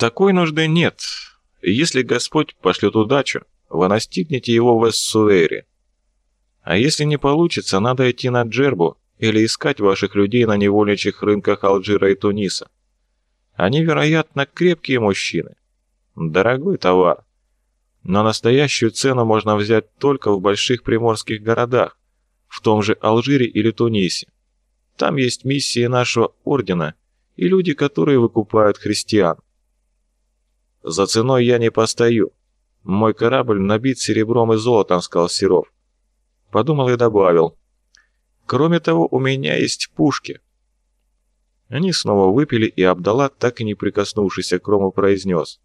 Такой нужды нет. Если Господь пошлет удачу, вы настигнете его в Эссуэре. А если не получится, надо идти на Джербу или искать ваших людей на невольничьих рынках Алжира и Туниса. Они, вероятно, крепкие мужчины. Дорогой товар. Но настоящую цену можно взять только в больших приморских городах, в том же Алжире или Тунисе. Там есть миссии нашего ордена и люди, которые выкупают христиан. За ценой я не постою. Мой корабль набит серебром и золотом, сказал Серов. Подумал и добавил. Кроме того, у меня есть пушки. Они снова выпили, и Абдалла, так и не прикоснувшийся к Рому, произнес.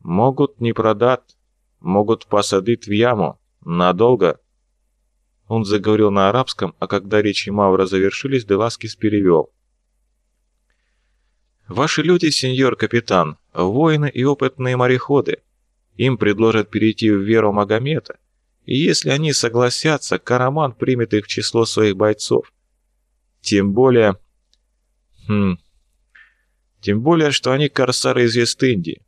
«Могут не продать, могут посадить в яму. Надолго?» Он заговорил на арабском, а когда речи Мавра завершились, Деласкис перевел. «Ваши люди, сеньор капитан, воины и опытные мореходы. Им предложат перейти в веру Магомета, и если они согласятся, Караман примет их в число своих бойцов. Тем более... Хм... Тем более, что они корсары из Вест-Индии.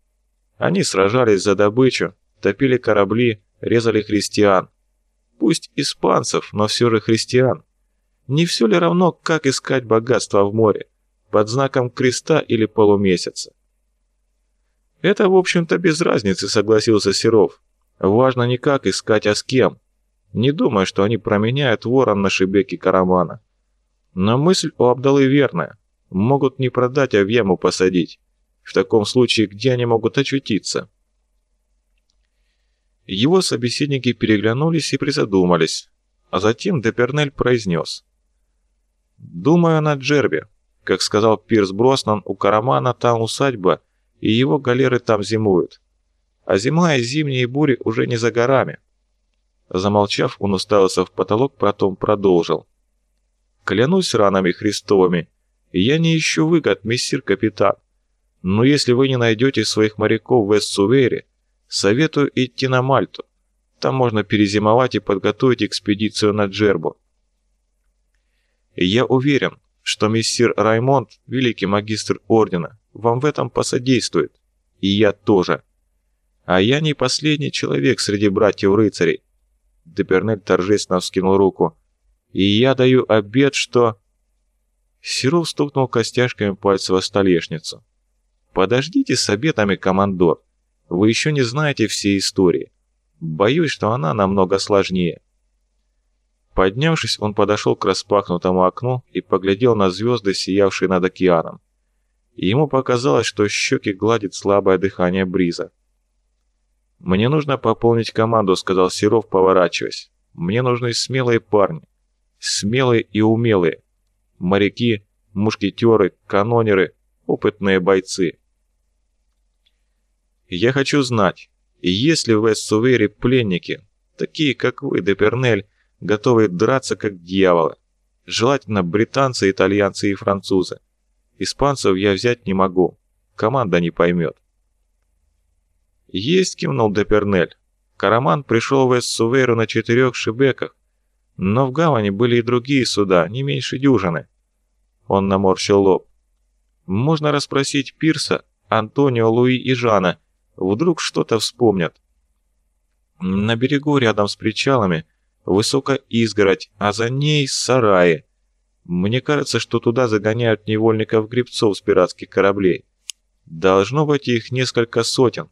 Они сражались за добычу, топили корабли, резали христиан. Пусть испанцев, но все же христиан. Не все ли равно, как искать богатство в море? Под знаком креста или полумесяца? Это, в общем-то, без разницы, согласился Серов. Важно не как искать, а с кем. Не думаю, что они променяют ворон на шибеки Карамана. Но мысль у Абдалы верная. Могут не продать, а в яму посадить. В таком случае, где они могут очутиться? Его собеседники переглянулись и призадумались, а затем Депернель произнес. «Думаю на Джербе. Как сказал Пирс Броснан, у Карамана там усадьба, и его галеры там зимуют. А зима и зимние бури уже не за горами». Замолчав, он уставился в потолок, потом продолжил. «Клянусь ранами Христовыми, я не ищу выгод, мессир капитан. Но если вы не найдете своих моряков в Эссувере, Советую идти на Мальту. Там можно перезимовать и подготовить экспедицию на Джербу. я уверен, что мессир Раймонд, великий магистр Ордена, вам в этом посодействует. И я тоже. А я не последний человек среди братьев-рыцарей. Депернель торжественно вскинул руку. И я даю обет, что... Серов стукнул костяшками пальцев о столешницу. «Подождите с обетами, командор. Вы еще не знаете всей истории. Боюсь, что она намного сложнее». Поднявшись, он подошел к распахнутому окну и поглядел на звезды, сиявшие над океаном. И ему показалось, что щеки гладит слабое дыхание бриза. «Мне нужно пополнить команду», — сказал Серов, поворачиваясь. «Мне нужны смелые парни. Смелые и умелые. Моряки, мушкетеры, канонеры, опытные бойцы. Я хочу знать, есть ли в Эссувере пленники, такие как вы, Депернель, готовые драться как дьяволы. Желательно британцы, итальянцы и французы. Испанцев я взять не могу. Команда не поймет. Есть, кивнул Депернель. Караман пришел в Эссуверу на четырех шибеках, но в гавани были и другие суда, не меньше дюжины. Он наморщил лоб. Можно расспросить Пирса, Антонио, Луи и Жана, Вдруг что-то вспомнят. На берегу рядом с причалами высокая изгородь, а за ней сараи. Мне кажется, что туда загоняют невольников-гребцов с пиратских кораблей. Должно быть их несколько сотен.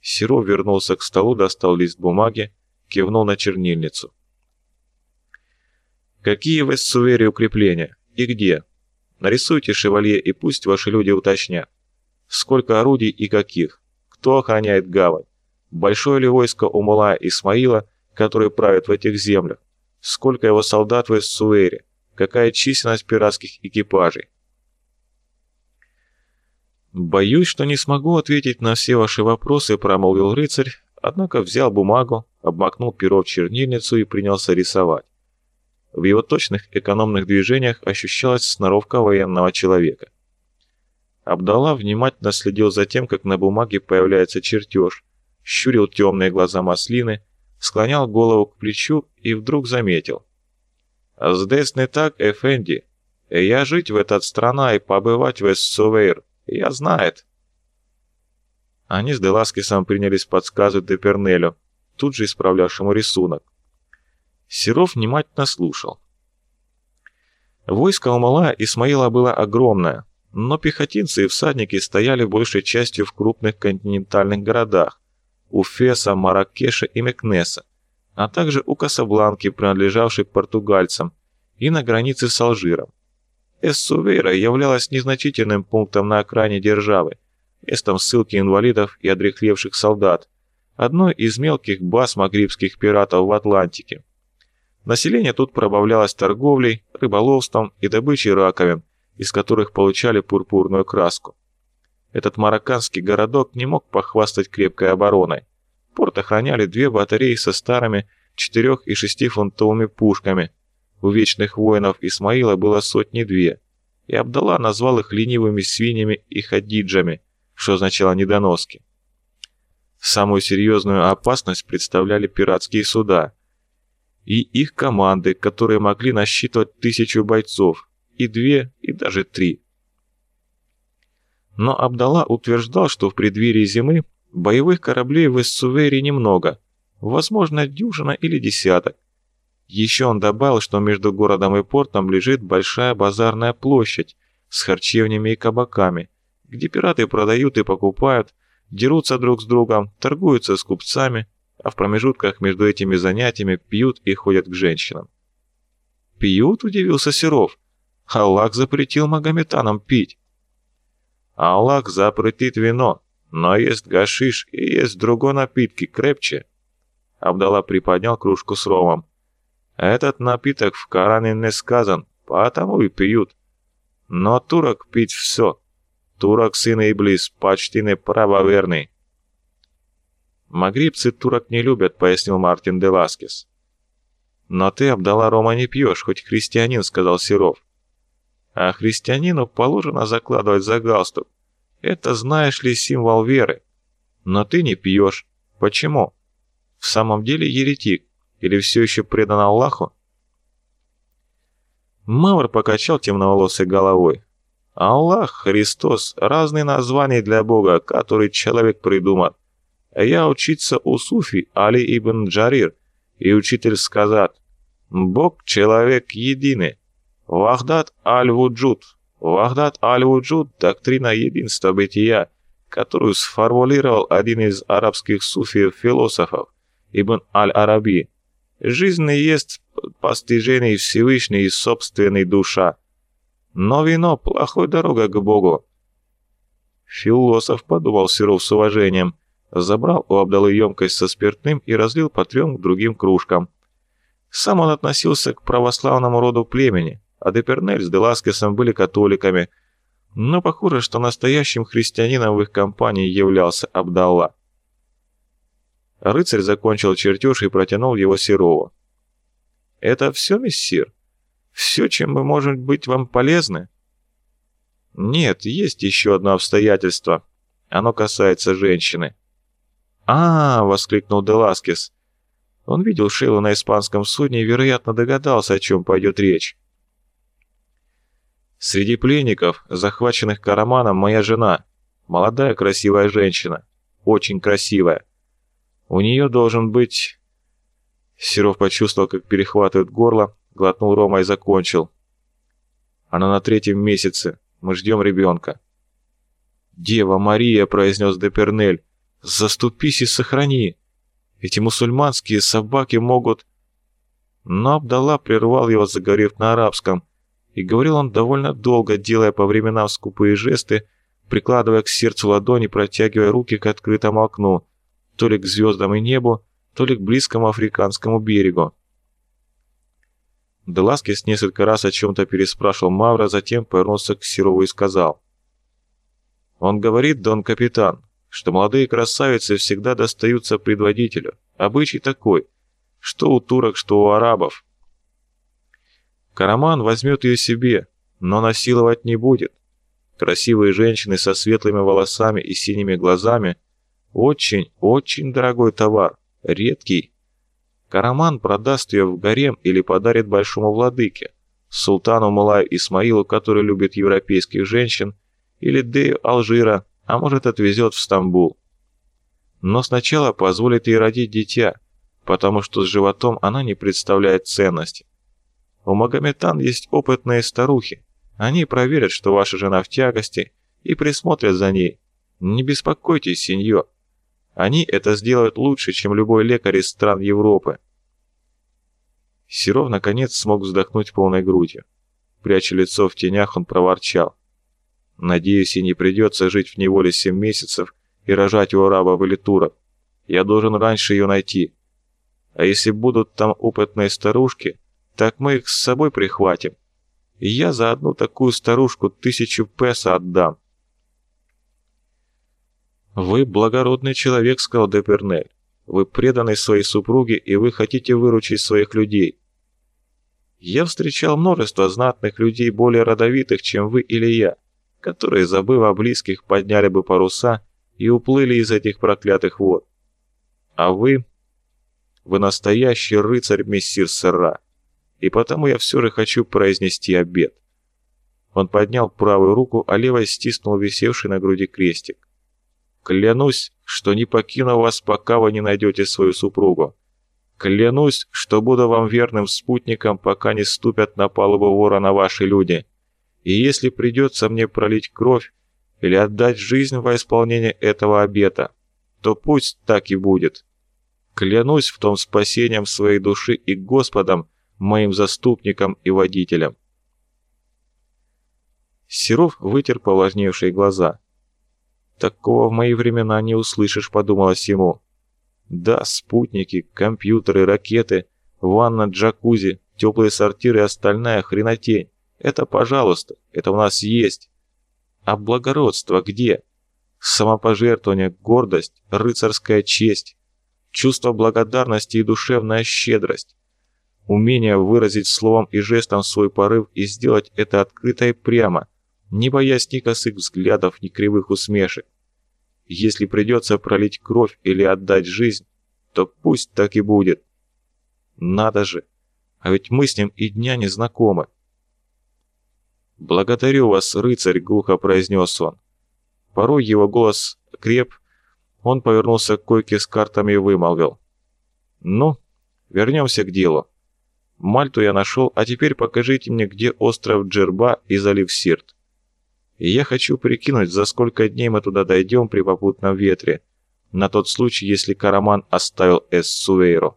Серов вернулся к столу, достал лист бумаги, кивнул на чернильницу. «Какие в Эссувере укрепления? И где? Нарисуйте шевалье и пусть ваши люди уточнят. Сколько орудий и каких? Кто охраняет гавань? Большое ли войско у Мула Исмаила, который правит в этих землях? Сколько его солдат в Эссуэре? Какая численность пиратских экипажей? «Боюсь, что не смогу ответить на все ваши вопросы», — промолвил рыцарь, однако взял бумагу, обмакнул перо в чернильницу и принялся рисовать. В его точных экономных движениях ощущалась сноровка военного человека. Абдалла внимательно следил за тем, как на бумаге появляется чертеж, щурил темные глаза маслины, склонял голову к плечу и вдруг заметил. «Здесь не так, Эфенди. Я жить в этот страна и побывать в Эссувейр, Я знает». Они с Деласкисом принялись подсказывать Депернелю, тут же исправлявшему рисунок. Серов внимательно слушал. Войско у Малая Исмаила было огромное, но пехотинцы и всадники стояли большей частью в крупных континентальных городах – у Феса, Маракеша и Мекнеса, а также у Касабланки, принадлежавшей португальцам, и на границе с Алжиром. Эссувейра являлась незначительным пунктом на окраине державы, местом ссылки инвалидов и одрехлевших солдат, одной из мелких баз магрибских пиратов в Атлантике. Население тут пробавлялось торговлей, рыболовством и добычей раковин, из которых получали пурпурную краску. Этот марокканский городок не мог похвастать крепкой обороной. Порт охраняли две батареи со старыми 4- и 6-фунтовыми пушками. У вечных воинов Исмаила было сотни-две, и Абдалла назвал их ленивыми свиньями и хадиджами, что означало недоноски. Самую серьезную опасность представляли пиратские суда и их команды, которые могли насчитывать тысячу бойцов, и две, и даже три. Но Абдалла утверждал, что в преддверии зимы боевых кораблей в Эссувере немного, возможно, дюжина или десяток. Еще он добавил, что между городом и портом лежит большая базарная площадь с харчевнями и кабаками, где пираты продают и покупают, дерутся друг с другом, торгуются с купцами, а в промежутках между этими занятиями пьют и ходят к женщинам. «Пьют?» – удивился Серов. «Аллах запретил магометанам пить». «Аллах запретит вино, но есть гашиш и есть другой напитки крепче». Абдалла приподнял кружку с ромом. «Этот напиток в Коране не сказан, потому и пьют. Но турок пить все. Турок сын Иблис, почти неправоверный». «Магрибцы турок не любят», — пояснил Мартин де Ласкес. «Но ты, Абдалла Рома, не пьешь, хоть христианин», — сказал Серов. «А христианину положено закладывать за галстук. Это, знаешь ли, символ веры. Но ты не пьешь. Почему? В самом деле еретик? Или все еще предан Аллаху?» Мавр покачал темноволосой головой. «Аллах, Христос — разные названия для Бога, которые человек придумал. Я учиться у Суфи Али ибн Джарир, и учитель сказал, «Бог – человек единый, Вахдат аль-Вуджуд, Вахдат аль-Вуджуд – доктрина единства бытия, которую сформулировал один из арабских суфиев-философов, Ибн Аль-Араби. Жизнь есть постижение Всевышней и собственной душа. Но вино – плохой дорога к Богу. Философ подумал Серов с уважением – забрал у Абдалы емкость со спиртным и разлил по трем другим кружкам. Сам он относился к православному роду племени, а Депернель с Деласкесом были католиками, но похоже, что настоящим христианином в их компании являлся Абдалла. Рыцарь закончил чертеж и протянул его Серову. «Это все, мессир? Все, чем мы можем быть вам полезны?» «Нет, есть еще одно обстоятельство. Оно касается женщины». «А, -а, воскликнул Деласкес. Он видел Шейлу на испанском судне и, вероятно, догадался, о чем пойдет речь. «Среди пленников, захваченных Караманом, моя жена. Молодая красивая женщина. Очень красивая. У нее должен быть...» Серов почувствовал, как перехватывает горло, глотнул Рома и закончил. «Она на третьем месяце. Мы ждем ребенка». «Дева Мария», — произнес Депернель. Заступись и сохрани. Эти мусульманские собаки могут...» Но Абдалла прервал его, заговорив на арабском, и говорил он довольно долго, делая по временам скупые жесты, прикладывая к сердцу ладони, протягивая руки к открытому окну, то ли к звездам и небу, то ли к близкому африканскому берегу. Деласкис несколько раз о чем-то переспрашивал Мавра, затем повернулся к Серову и сказал. «Он говорит, дон капитан, что молодые красавицы всегда достаются предводителю. Обычай такой, что у турок, что у арабов. Караман возьмет ее себе, но насиловать не будет. Красивые женщины со светлыми волосами и синими глазами – очень, очень дорогой товар, редкий. Караман продаст ее в гарем или подарит большому владыке, султану Малаю Исмаилу, который любит европейских женщин или Дею Алжира, а может отвезет в Стамбул. Но сначала позволит ей родить дитя, потому что с животом она не представляет ценности. У Магометан есть опытные старухи. Они проверят, что ваша жена в тягости, и присмотрят за ней. Не беспокойтесь, сеньор. Они это сделают лучше, чем любой лекарь из стран Европы. Серов наконец смог вздохнуть полной грудью. Пряча лицо в тенях, он проворчал. «Надеюсь, и не придется жить в неволе семь месяцев и рожать у арабов или турок. Я должен раньше ее найти. А если будут там опытные старушки, так мы их с собой прихватим. И я за одну такую старушку тысячу песо отдам». «Вы благородный человек», — сказал Депернель. «Вы преданы своей супруге, и вы хотите выручить своих людей. Я встречал множество знатных людей, более родовитых, чем вы или я, которые, забыв о близких, подняли бы паруса и уплыли из этих проклятых вод. А вы... Вы настоящий рыцарь, мессир Сера, и потому я все же хочу произнести обед. Он поднял правую руку, а левой стиснул висевший на груди крестик. «Клянусь, что не покину вас, пока вы не найдете свою супругу. Клянусь, что буду вам верным спутником, пока не ступят на палубу ворона ваши люди. И если придется мне пролить кровь или отдать жизнь во исполнение этого обета, то пусть так и будет. Клянусь в том спасением своей души и Господом, моим заступником и водителем. Серов вытер повлажневшие глаза. «Такого в мои времена не услышишь», — подумалось ему. Да, спутники, компьютеры, ракеты, ванна, джакузи, теплые сортиры и остальная хренотень. Это пожалуйста, это у нас есть. А благородство где? Самопожертвование, гордость, рыцарская честь, чувство благодарности и душевная щедрость. Умение выразить словом и жестом свой порыв и сделать это открыто и прямо, не боясь ни косых взглядов, ни кривых усмешек. Если придется пролить кровь или отдать жизнь, то пусть так и будет. Надо же, а ведь мы с ним и дня не знакомы. «Благодарю вас, рыцарь», — глухо произнес он. Порой его голос креп, он повернулся к койке с картами и вымолвил. «Ну, вернемся к делу. Мальту я нашел, а теперь покажите мне, где остров Джерба и залив Сирт. Я хочу прикинуть, за сколько дней мы туда дойдем при попутном ветре, на тот случай, если Караман оставил Эссуэйро.